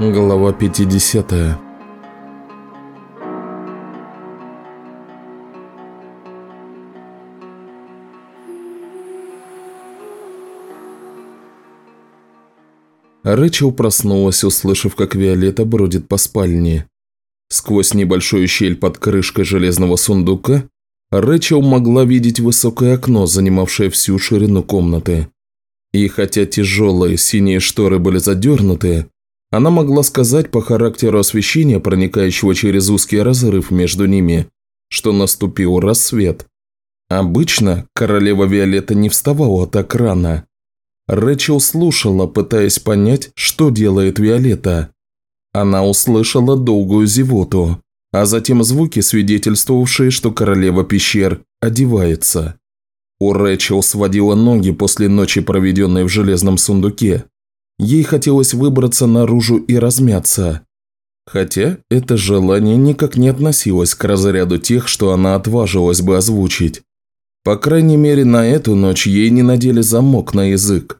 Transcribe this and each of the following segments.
Глава 50 Рэчел проснулась, услышав, как Виолетта бродит по спальне. Сквозь небольшую щель под крышкой железного сундука Рэчел могла видеть высокое окно, занимавшее всю ширину комнаты. И хотя тяжелые синие шторы были задернуты, она могла сказать по характеру освещения, проникающего через узкий разрыв между ними, что наступил рассвет. Обычно королева Виолетта не вставала так рано. Рэчел слушала, пытаясь понять, что делает Виолетта. Она услышала долгую зевоту, а затем звуки, свидетельствовавшие, что королева пещер одевается. У Рэчел сводила ноги после ночи, проведенной в железном сундуке. Ей хотелось выбраться наружу и размяться. Хотя это желание никак не относилось к разряду тех, что она отважилась бы озвучить. По крайней мере, на эту ночь ей не надели замок на язык.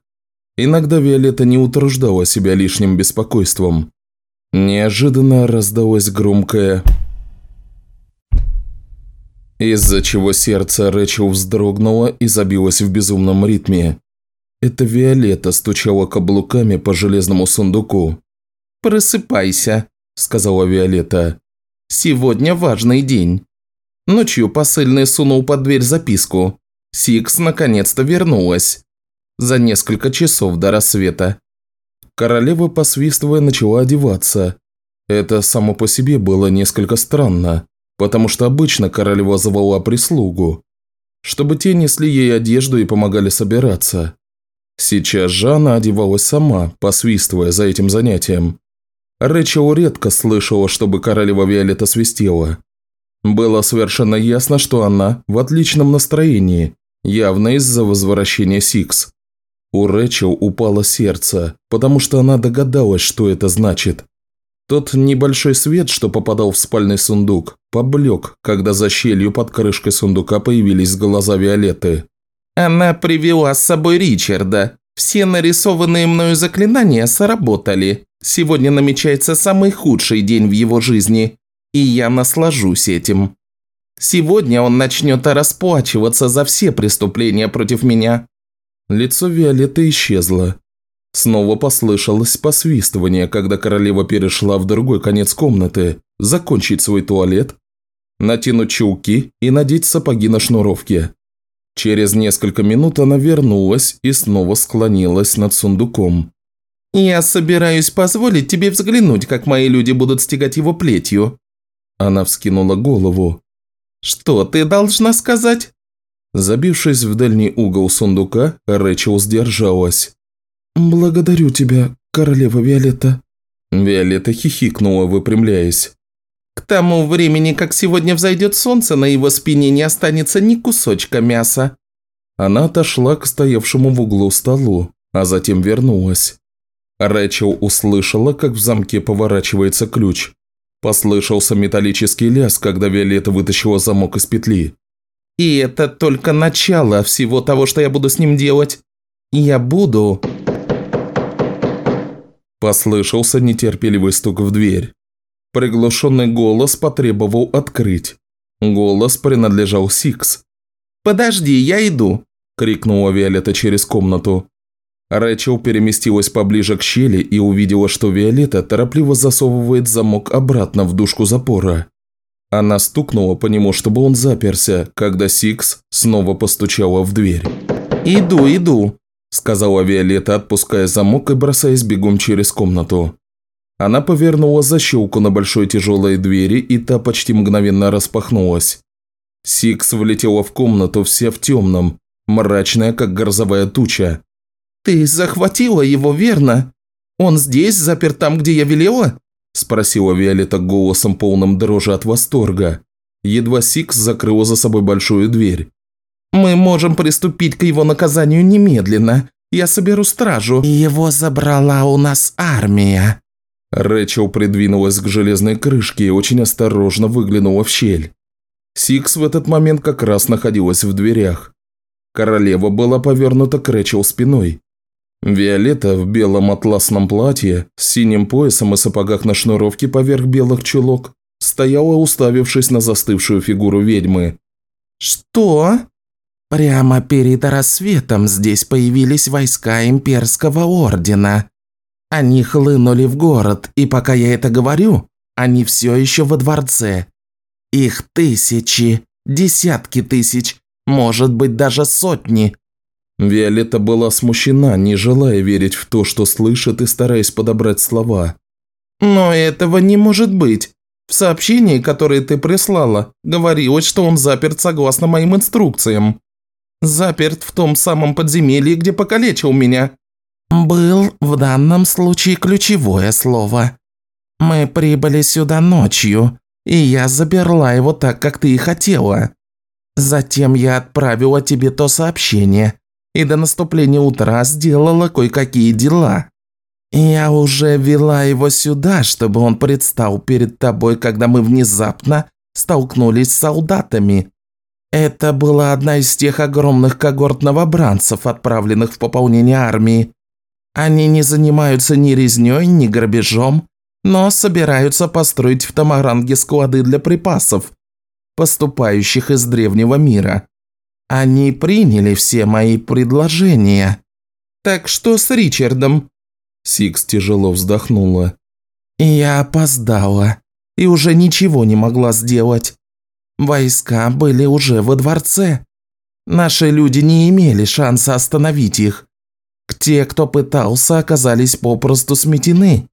Иногда Виолетта не утруждала себя лишним беспокойством. Неожиданно раздалось громкое из-за чего сердце Рэчел вздрогнуло и забилось в безумном ритме. Это Виолетта стучала каблуками по железному сундуку. «Просыпайся», – сказала Виолетта. «Сегодня важный день». Ночью посыльный сунул под дверь записку. Сикс наконец-то вернулась. За несколько часов до рассвета. Королева, посвистывая, начала одеваться. Это само по себе было несколько странно, потому что обычно королева звала прислугу, чтобы те несли ей одежду и помогали собираться. Сейчас же она одевалась сама, посвистывая за этим занятием. Рэчел редко слышала, чтобы королева Виолетта свистела. Было совершенно ясно, что она в отличном настроении, явно из-за возвращения Сикс. У Рэчел упало сердце, потому что она догадалась, что это значит. Тот небольшой свет, что попадал в спальный сундук, поблек, когда за щелью под крышкой сундука появились глаза Виолетты. Она привела с собой Ричарда. Все нарисованные мною заклинания сработали. Сегодня намечается самый худший день в его жизни, и я наслажусь этим. Сегодня он начнет расплачиваться за все преступления против меня». Лицо Виолетты исчезло. Снова послышалось посвистывание, когда королева перешла в другой конец комнаты, закончить свой туалет, натянуть чулки и надеть сапоги на шнуровке. Через несколько минут она вернулась и снова склонилась над сундуком. «Я собираюсь позволить тебе взглянуть, как мои люди будут стегать его плетью». Она вскинула голову. «Что ты должна сказать?» Забившись в дальний угол сундука, Рэчел сдержалась. «Благодарю тебя, королева Виолетта». Виолетта хихикнула, выпрямляясь. К тому времени, как сегодня взойдет солнце, на его спине не останется ни кусочка мяса». Она отошла к стоявшему в углу столу, а затем вернулась. Рэчел услышала, как в замке поворачивается ключ. Послышался металлический лязг, когда Виолетта вытащила замок из петли. «И это только начало всего того, что я буду с ним делать. Я буду...» Послышался нетерпеливый стук в дверь. Приглушенный голос потребовал открыть. Голос принадлежал Сикс. «Подожди, я иду!» – крикнула Виолетта через комнату. Рэчел переместилась поближе к щели и увидела, что Виолетта торопливо засовывает замок обратно в дужку запора. Она стукнула по нему, чтобы он заперся, когда Сикс снова постучала в дверь. «Иду, иду», – сказала Виолетта, отпуская замок и бросаясь бегом через комнату. Она повернула защелку на большой тяжелой двери, и та почти мгновенно распахнулась. Сикс влетела в комнату вся в темном, мрачная, как грозовая туча. «Ты захватила его, верно? Он здесь, заперт там, где я велела?» – спросила Виолетта голосом полным дрожи от восторга. Едва Сикс закрыла за собой большую дверь. «Мы можем приступить к его наказанию немедленно. Я соберу стражу». «Его забрала у нас армия», Рэчел придвинулась к железной крышке и очень осторожно выглянула в щель. Сикс в этот момент как раз находилась в дверях. Королева была повернута к Рэчел спиной. Виолетта в белом атласном платье, с синим поясом и сапогах на шнуровке поверх белых чулок, стояла, уставившись на застывшую фигуру ведьмы. «Что?» «Прямо перед рассветом здесь появились войска Имперского Ордена. Они хлынули в город, и пока я это говорю, они все еще во дворце. Их тысячи, десятки тысяч, может быть даже сотни». Виолетта была смущена, не желая верить в то, что слышит, и стараясь подобрать слова. «Но этого не может быть. В сообщении, которое ты прислала, говорилось, что он заперт согласно моим инструкциям. Заперт в том самом подземелье, где покалечил меня». «Был в данном случае ключевое слово. Мы прибыли сюда ночью, и я заберла его так, как ты и хотела. Затем я отправила тебе то сообщение, и до наступления утра сделала кое-какие дела. Я уже вела его сюда, чтобы он предстал перед тобой, когда мы внезапно столкнулись с солдатами. Это была одна из тех огромных когорт новобранцев, отправленных в пополнение армии. Они не занимаются ни резней, ни грабежом, но собираются построить в Тамаранге склады для припасов, поступающих из древнего мира. Они приняли все мои предложения. Так что с Ричардом? Сикс тяжело вздохнула. Я опоздала и уже ничего не могла сделать. Войска были уже во дворце. Наши люди не имели шанса остановить их. Те, кто пытался, оказались попросту сметены.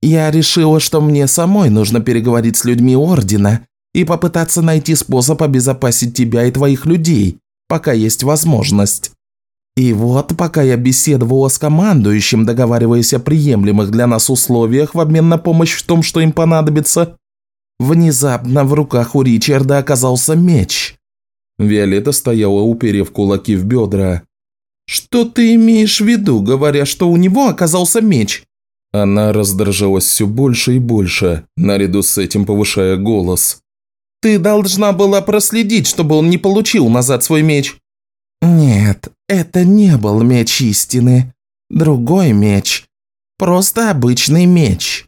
Я решила, что мне самой нужно переговорить с людьми Ордена и попытаться найти способ обезопасить тебя и твоих людей, пока есть возможность. И вот, пока я беседовала с командующим, договариваясь о приемлемых для нас условиях в обмен на помощь в том, что им понадобится, Внезапно в руках у Ричарда оказался меч. Виолетта стояла, уперев кулаки в бедра. «Что ты имеешь в виду, говоря, что у него оказался меч?» Она раздражалась все больше и больше, наряду с этим повышая голос. «Ты должна была проследить, чтобы он не получил назад свой меч». «Нет, это не был меч истины. Другой меч. Просто обычный меч.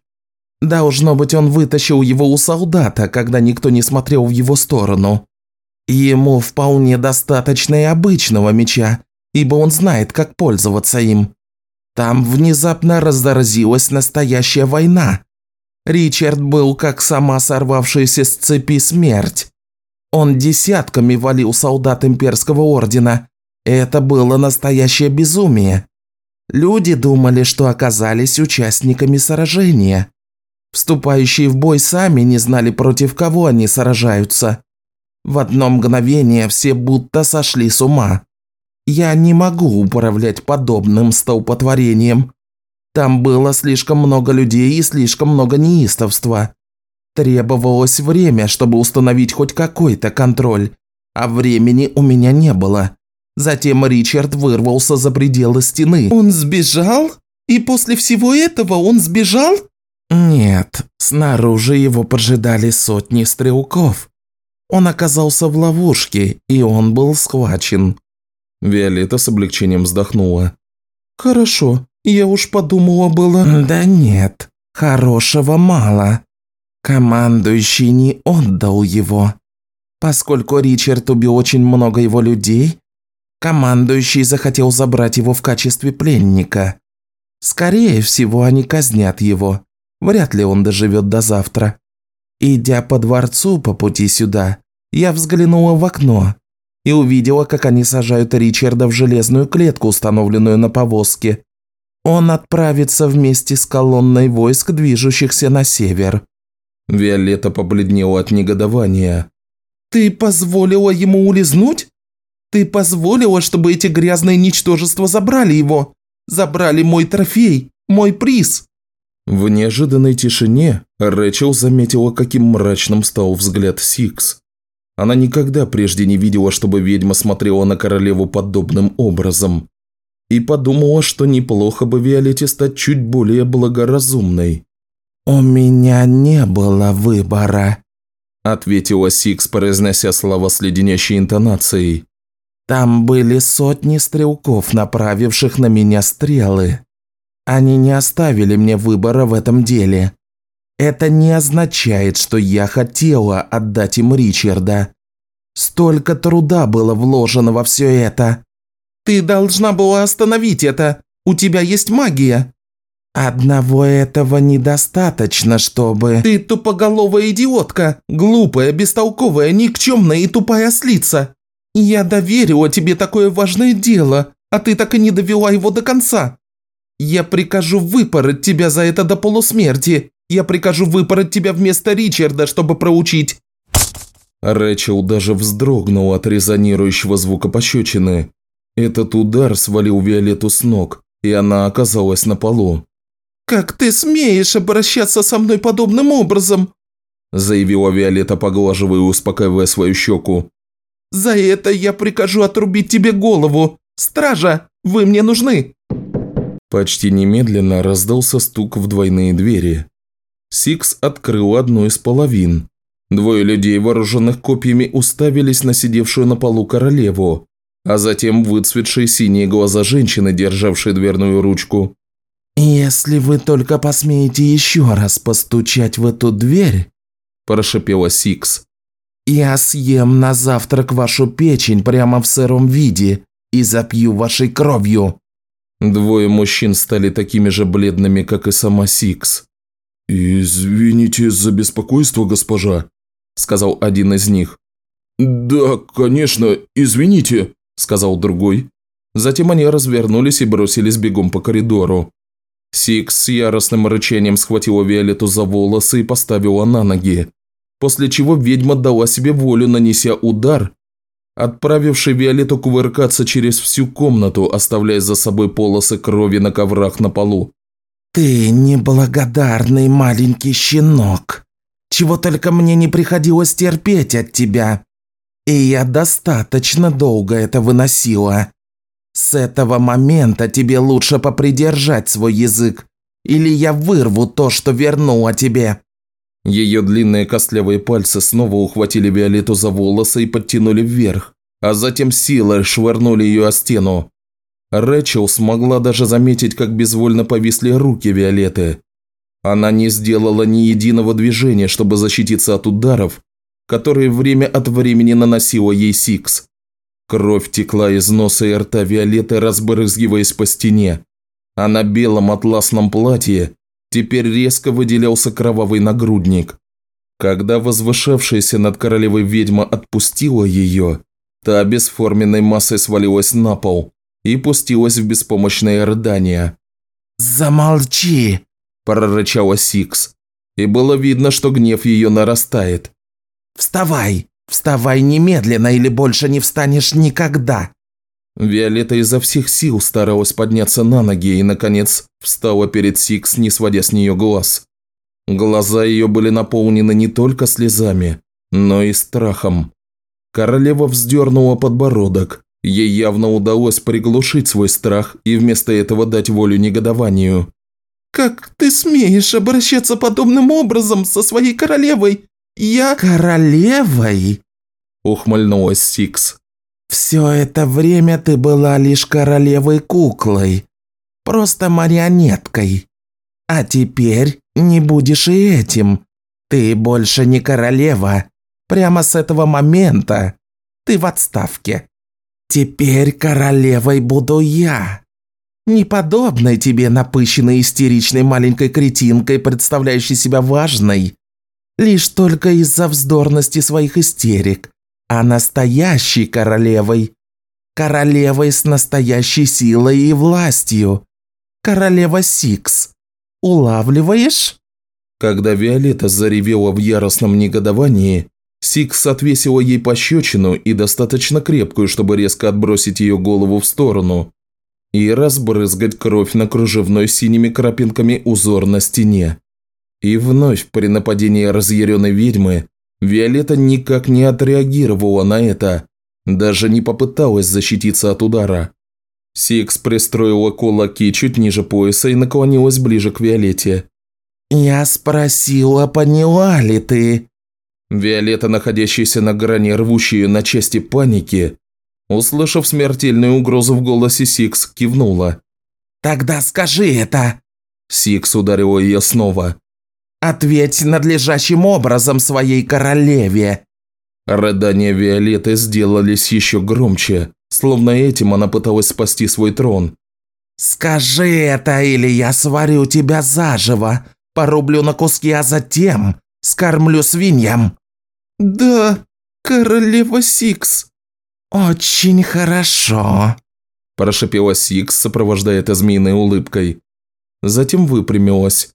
Должно быть, он вытащил его у солдата, когда никто не смотрел в его сторону. Ему вполне достаточно и обычного меча, ибо он знает, как пользоваться им. Там внезапно разразилась настоящая война. Ричард был как сама сорвавшаяся с цепи смерть. Он десятками валил солдат имперского ордена. Это было настоящее безумие. Люди думали, что оказались участниками сражения. Вступающие в бой сами не знали, против кого они сражаются. В одно мгновение все будто сошли с ума. Я не могу управлять подобным столпотворением. Там было слишком много людей и слишком много неистовства. Требовалось время, чтобы установить хоть какой-то контроль, а времени у меня не было. Затем Ричард вырвался за пределы стены. «Он сбежал? И после всего этого он сбежал?» Нет, снаружи его поджидали сотни стрелков. Он оказался в ловушке, и он был схвачен. Виолетта с облегчением вздохнула. «Хорошо, я уж подумала было...» «Да нет, хорошего мало. Командующий не отдал его. Поскольку Ричард убил очень много его людей, командующий захотел забрать его в качестве пленника. Скорее всего, они казнят его. Вряд ли он доживет до завтра. Идя по дворцу по пути сюда, я взглянула в окно и увидела, как они сажают Ричарда в железную клетку, установленную на повозке. Он отправится вместе с колонной войск, движущихся на север. Виолетта побледнела от негодования. «Ты позволила ему улизнуть? Ты позволила, чтобы эти грязные ничтожества забрали его? Забрали мой трофей, мой приз?» В неожиданной тишине Рэчел заметила, каким мрачным стал взгляд Сикс. Она никогда прежде не видела, чтобы ведьма смотрела на королеву подобным образом. И подумала, что неплохо бы Виолетте стать чуть более благоразумной. «У меня не было выбора», – ответила Сикс, произнося слова с леденящей интонацией. Там были сотни стрелков, направивших на меня стрелы. Они не оставили мне выбора в этом деле. Это не означает, что я хотела отдать им Ричарда. Столько труда было вложено во все это. Ты должна была остановить это. У тебя есть магия. Одного этого недостаточно, чтобы... Ты тупоголовая идиотка, глупая, бестолковая, никчемная и тупая ослица. Я доверила тебе такое важное дело, а ты так и не довела его до конца. Я прикажу выпороть тебя за это до полусмерти. Я прикажу выпороть тебя вместо Ричарда, чтобы проучить. Рэчел даже вздрогнул от резонирующего звука пощечины. Этот удар свалил Виолетту с ног, и она оказалась на полу. «Как ты смеешь обращаться со мной подобным образом?» заявила Виолетта, поглаживая и успокаивая свою щеку. «За это я прикажу отрубить тебе голову! Стража, вы мне нужны!» Почти немедленно раздался стук в двойные двери. Сикс открыл одну из половин. Двое людей, вооруженных копьями, уставились на сидевшую на полу королеву, а затем выцветшие синие глаза женщины, державшей дверную ручку. «Если вы только посмеете еще раз постучать в эту дверь», – прошипела Сикс, – «я съем на завтрак вашу печень прямо в сыром виде и запью вашей кровью». Двое мужчин стали такими же бледными, как и сама Сикс. «Извините за беспокойство, госпожа», – сказал один из них. «Да, конечно, извините», – сказал другой. Затем они развернулись и бросились бегом по коридору. Сикс с яростным рычанием схватила Виолетту за волосы и поставила на ноги, после чего ведьма дала себе волю, нанеся удар, отправивший Виолетту кувыркаться через всю комнату, оставляя за собой полосы крови на коврах на полу. «Ты неблагодарный маленький щенок, чего только мне не приходилось терпеть от тебя. И я достаточно долго это выносила. С этого момента тебе лучше попридержать свой язык, или я вырву то, что вернула тебе». Ее длинные костлявые пальцы снова ухватили Виолетту за волосы и подтянули вверх, а затем силой швырнули ее о стену. Рэчел смогла даже заметить, как безвольно повисли руки Виолетты. Она не сделала ни единого движения, чтобы защититься от ударов, которые время от времени наносила ей Сикс. Кровь текла из носа и рта Виолетты, разбрызгиваясь по стене. А на белом атласном платье теперь резко выделялся кровавый нагрудник. Когда возвышавшаяся над королевой ведьма отпустила ее, та бесформенной массой свалилась на пол и пустилась в беспомощное рыдание. «Замолчи!» – прорычала Сикс, и было видно, что гнев ее нарастает. «Вставай! Вставай немедленно, или больше не встанешь никогда!» Виолетта изо всех сил старалась подняться на ноги и, наконец, встала перед Сикс, не сводя с нее глаз. Глаза ее были наполнены не только слезами, но и страхом. Королева вздернула подбородок. Ей явно удалось приглушить свой страх и вместо этого дать волю негодованию. «Как ты смеешь обращаться подобным образом со своей королевой? Я...» «Королевой?» – ухмыльнулась Сикс. «Все это время ты была лишь королевой-куклой, просто марионеткой. А теперь не будешь и этим. Ты больше не королева. Прямо с этого момента ты в отставке. Теперь королевой буду я. Неподобной тебе напыщенной истеричной маленькой кретинкой, представляющей себя важной, лишь только из-за вздорности своих истерик, а настоящей королевой. Королевой с настоящей силой и властью. Королева Сикс. Улавливаешь? Когда Виолетта заревела в яростном негодовании, Сикс отвесила ей пощечину и достаточно крепкую, чтобы резко отбросить ее голову в сторону и разбрызгать кровь на кружевной с синими крапинками узор на стене. И вновь при нападении разъяренной ведьмы Виолетта никак не отреагировала на это, даже не попыталась защититься от удара. Сикс пристроила кулаки чуть ниже пояса и наклонилась ближе к Виолетте. «Я спросила, поняла ли ты?» Виолетта, находящаяся на грани рвущей на части паники, Услышав смертельную угрозу в голосе Сикс, кивнула. «Тогда скажи это!» Сикс ударил ее снова. «Ответь надлежащим образом своей королеве!» Рыдания Виолетты сделались еще громче, словно этим она пыталась спасти свой трон. «Скажи это, или я сварю тебя заживо, порублю на куски, а затем скормлю свиньям!» «Да, королева Сикс!» «Очень хорошо!» – прошипела Сикс, сопровождая это змеиной улыбкой. Затем выпрямилась.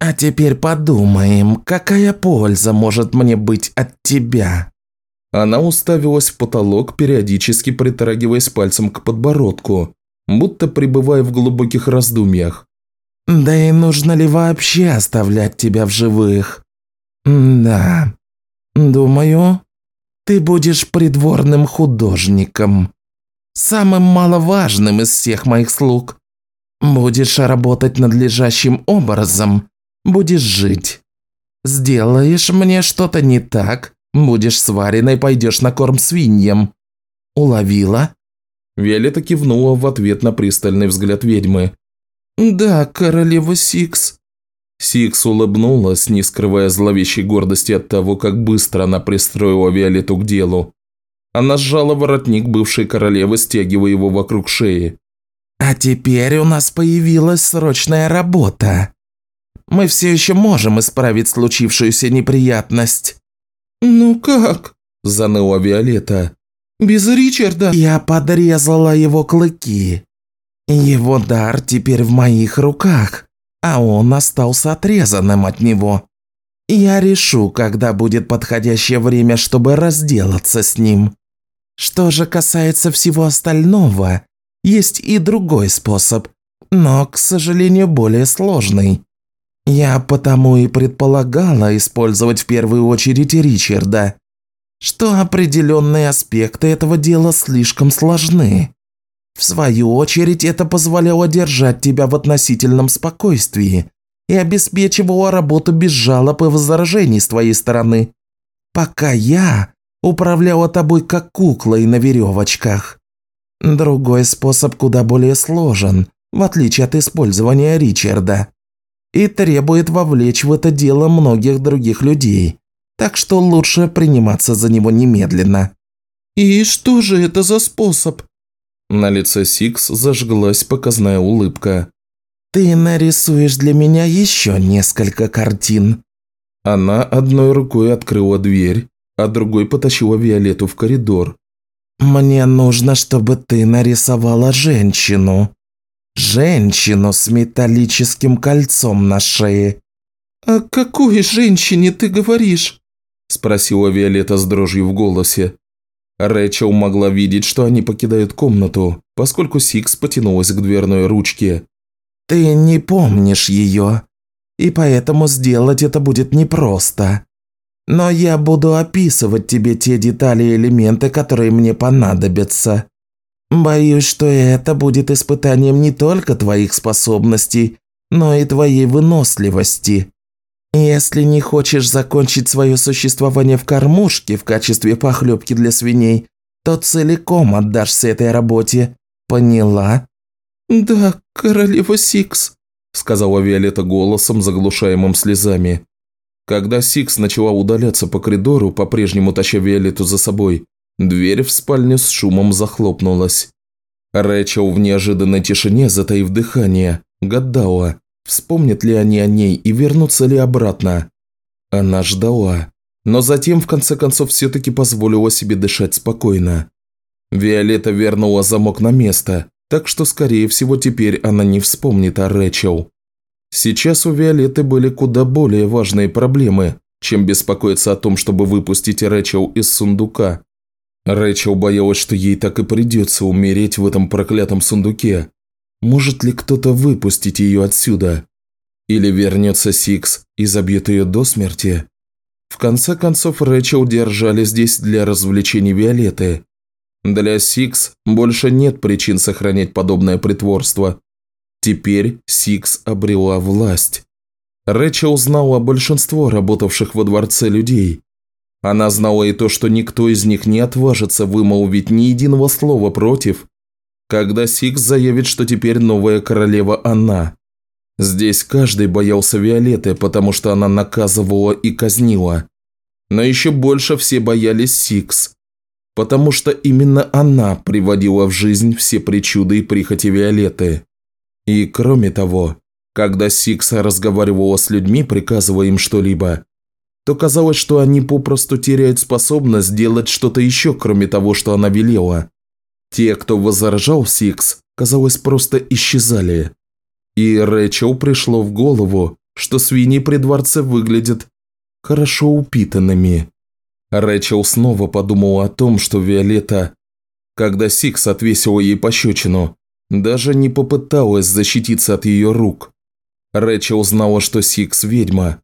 «А теперь подумаем, какая польза может мне быть от тебя?» Она уставилась в потолок, периодически притрагиваясь пальцем к подбородку, будто пребывая в глубоких раздумьях. «Да и нужно ли вообще оставлять тебя в живых?» «Да, думаю, ты будешь придворным художником, самым маловажным из всех моих слуг. Будешь работать надлежащим образом, будешь жить. Сделаешь мне что-то не так, будешь сваренной, пойдешь на корм свиньям. Уловила?» Виолетта кивнула в ответ на пристальный взгляд ведьмы. «Да, королева Сикс». Сикс улыбнулась, не скрывая зловещей гордости от того, как быстро она пристроила Виолетту к делу. Она сжала воротник бывшей королевы, стягивая его вокруг шеи. «А теперь у нас появилась срочная работа. Мы все еще можем исправить случившуюся неприятность». «Ну как?» – заныла Виолетта. «Без Ричарда?» «Я подрезала его клыки. Его дар теперь в моих руках, а он остался отрезанным от него. Я решу, когда будет подходящее время, чтобы разделаться с ним. Что же касается всего остального, есть и другой способ, но, к сожалению, более сложный. Я потому и предполагала использовать в первую очередь Ричарда, что определенные аспекты этого дела слишком сложны. В свою очередь, это позволяло держать тебя в относительном спокойствии и обеспечивало работу без жалоб и возражений с твоей стороны, пока я управляла тобой как куклой на веревочках. Другой способ куда более сложен, в отличие от использования Ричарда, и требует вовлечь в это дело многих других людей, так что лучше приниматься за него немедленно. «И что же это за способ?» На лице Сикс зажглась показная улыбка. «Ты нарисуешь для меня еще несколько картин». Она одной рукой открыла дверь, а другой потащила Виолетту в коридор. «Мне нужно, чтобы ты нарисовала женщину. Женщину с металлическим кольцом на шее». «О какой женщине ты говоришь?» – спросила Виолетта с дрожью в голосе. Рэчел могла видеть, что они покидают комнату, поскольку Сикс потянулась к дверной ручке. «Ты не помнишь ее, и поэтому сделать это будет непросто. Но я буду описывать тебе те детали и элементы, которые мне понадобятся. Боюсь, что это будет испытанием не только твоих способностей, но и твоей выносливости. Если не хочешь закончить свое существование в кормушке в качестве похлебки для свиней, то целиком отдашься этой работе. Поняла? Да, королева Сикс, сказала Виолетта голосом, заглушаемым слезами. Когда Сикс начала удаляться по коридору, по-прежнему таща Виолетту за собой, дверь в спальню с шумом захлопнулась. Рэчел в неожиданной тишине, затаив дыхание, гадала, Вспомнят ли они о ней и вернутся ли обратно? Она ждала, но затем в конце концов все-таки позволила себе дышать спокойно. Виолетта вернула замок на место, так что, скорее всего, теперь она не вспомнит о Рэчел. Сейчас у Виолетты были куда более важные проблемы, чем беспокоиться о том, чтобы выпустить Рэчел из сундука. Рэчел боялась, что ей так и придется умереть в этом проклятом сундуке, может ли кто-то выпустить ее отсюда? Или вернется Сикс и забьет ее до смерти? В конце концов, Рэчел держали здесь для развлечений Виолетты. Для Сикс больше нет причин сохранять подобное притворство. Теперь Сикс обрела власть. Рэчел знала большинство работавших во дворце людей. Она знала и то, что никто из них не отважится вымолвить ни единого слова против, когда Сикс заявит, что теперь новая королева она. Здесь каждый боялся Виолетты, потому что она наказывала и казнила. Но еще больше все боялись Сикс, потому что именно она приводила в жизнь все причуды и прихоти Виолетты. И кроме того, когда Сикс разговаривала с людьми, приказывая им что-либо, то казалось, что они попросту теряют способность делать что-то еще, кроме того, что она велела. Те, кто возражал Сикс, казалось, просто исчезали. И Рэчел пришло в голову, что свиньи при дворце выглядят хорошо упитанными. Рэчел снова подумала о том, что Виолетта, когда Сикс отвесила ей пощечину, даже не попыталась защититься от ее рук. Рэчел знала, что Сикс – ведьма,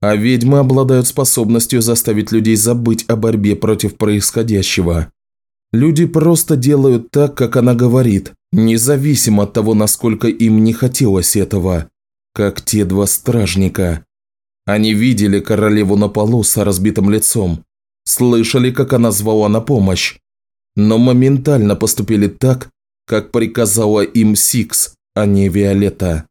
а ведьмы обладают способностью заставить людей забыть о борьбе против происходящего. Люди просто делают так, как она говорит, независимо от того, насколько им не хотелось этого, как те два стражника. Они видели королеву на полу с разбитым лицом, слышали, как она звала на помощь, но моментально поступили так, как приказала им Сикс, а не Виолетта.